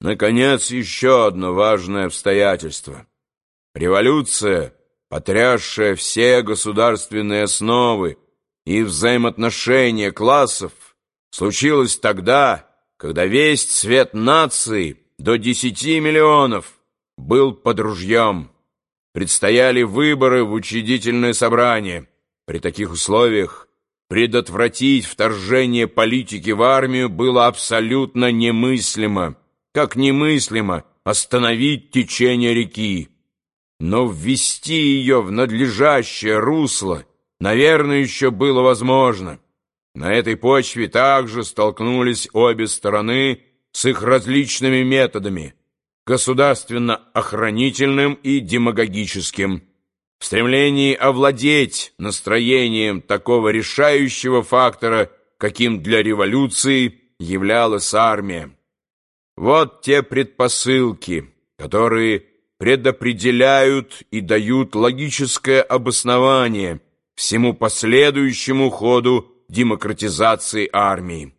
Наконец, еще одно важное обстоятельство. Революция, потрясшая все государственные основы и взаимоотношения классов, случилась тогда, когда весь цвет нации до десяти миллионов был под ружьем. Предстояли выборы в учредительное собрание. При таких условиях предотвратить вторжение политики в армию было абсолютно немыслимо как немыслимо остановить течение реки. Но ввести ее в надлежащее русло, наверное, еще было возможно. На этой почве также столкнулись обе стороны с их различными методами – государственно-охранительным и демагогическим. В стремлении овладеть настроением такого решающего фактора, каким для революции являлась армия. Вот те предпосылки, которые предопределяют и дают логическое обоснование всему последующему ходу демократизации армии.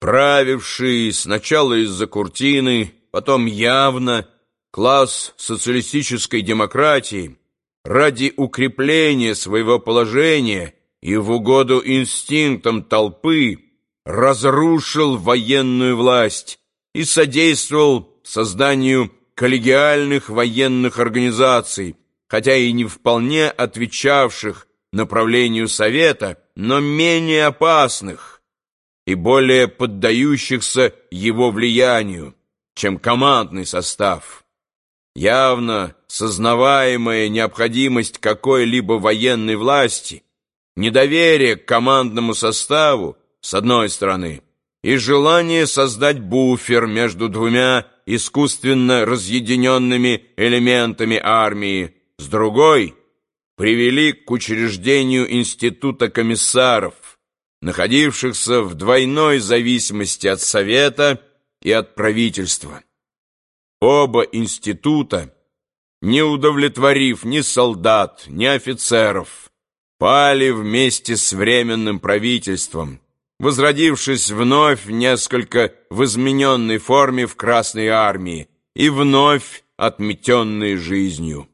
Правивший сначала из-за куртины, потом явно класс социалистической демократии ради укрепления своего положения и в угоду инстинктам толпы разрушил военную власть, и содействовал созданию коллегиальных военных организаций, хотя и не вполне отвечавших направлению Совета, но менее опасных и более поддающихся его влиянию, чем командный состав. Явно сознаваемая необходимость какой-либо военной власти, недоверие к командному составу, с одной стороны, и желание создать буфер между двумя искусственно разъединенными элементами армии, с другой привели к учреждению института комиссаров, находившихся в двойной зависимости от Совета и от правительства. Оба института, не удовлетворив ни солдат, ни офицеров, пали вместе с Временным правительством, возродившись вновь несколько в измененной форме в Красной Армии и вновь отметенной жизнью.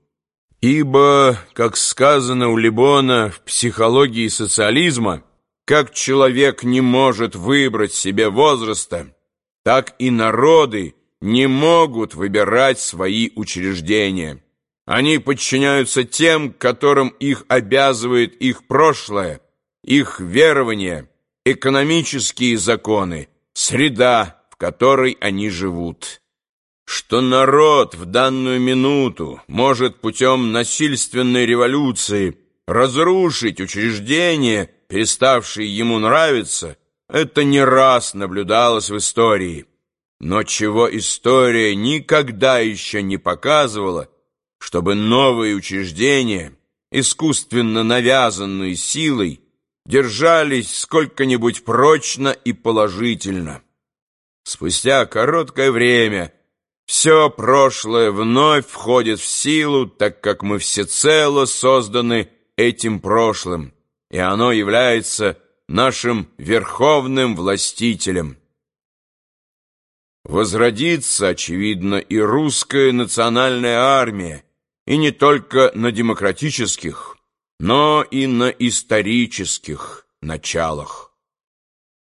Ибо, как сказано у Либона в психологии социализма, как человек не может выбрать себе возраста, так и народы не могут выбирать свои учреждения. Они подчиняются тем, которым их обязывает их прошлое, их верование – экономические законы, среда, в которой они живут. Что народ в данную минуту может путем насильственной революции разрушить учреждения, переставшие ему нравиться, это не раз наблюдалось в истории. Но чего история никогда еще не показывала, чтобы новые учреждения, искусственно навязанные силой, держались сколько-нибудь прочно и положительно. Спустя короткое время все прошлое вновь входит в силу, так как мы всецело созданы этим прошлым, и оно является нашим верховным властителем. Возродится, очевидно, и русская национальная армия, и не только на демократических, но и на исторических началах.